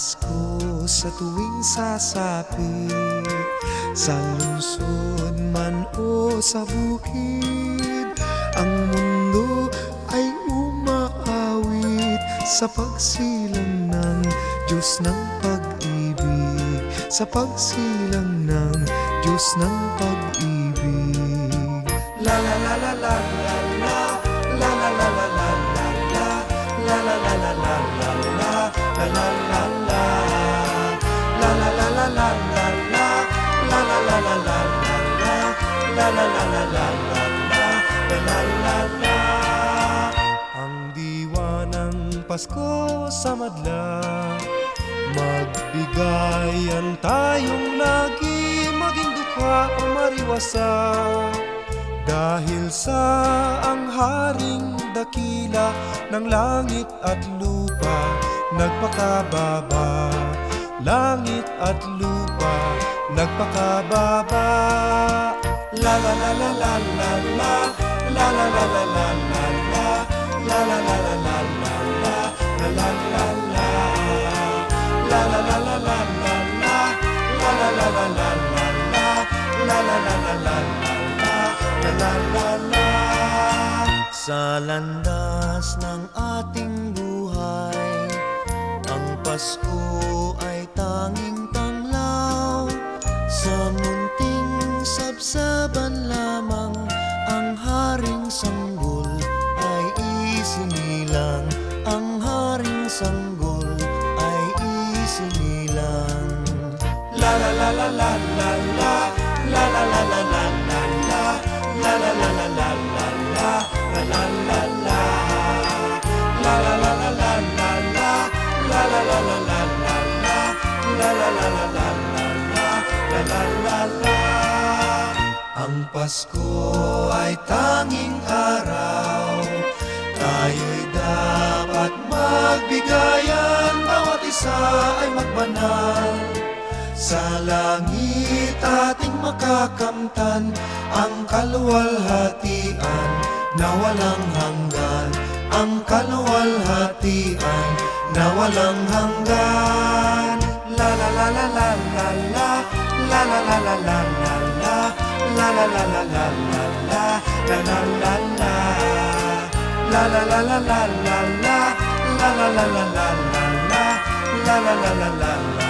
Ang Pasko sa tuwing sasapit Sa lungsod man o sa bukid Ang mundo ay umaawit Sa pagsilang ng Diyos ng pag-ibig. Sa pagsilang ng Diyos ng pag-ibig. La la la Pasko sa madla Magbigayan tayong lagi Maging dukha o mariwasa Dahil sa ang haring dakila Ng langit at lupa Nagpakababa Langit at lupa Nagpakababa la la la la la La la la la la la la La la la la la la la Sa landas ng ating buhay Ang Pasko ay tanging tanglaw. Sa munting sabsaban lamang Ang haring sanggol ay isinilang Ang Pasko ay tanging araw. Tayo'y dapat magbigayan. Bawat isa ay magbanal Sa langit ating makakamtan Ang kaluwalhatian na walang hanggan Ang kaluwalhatian na walang hanggan La la la la la la la La la la la la la la La la la la la la la La la la la La la la la la la la La la la la la la la La la la la la la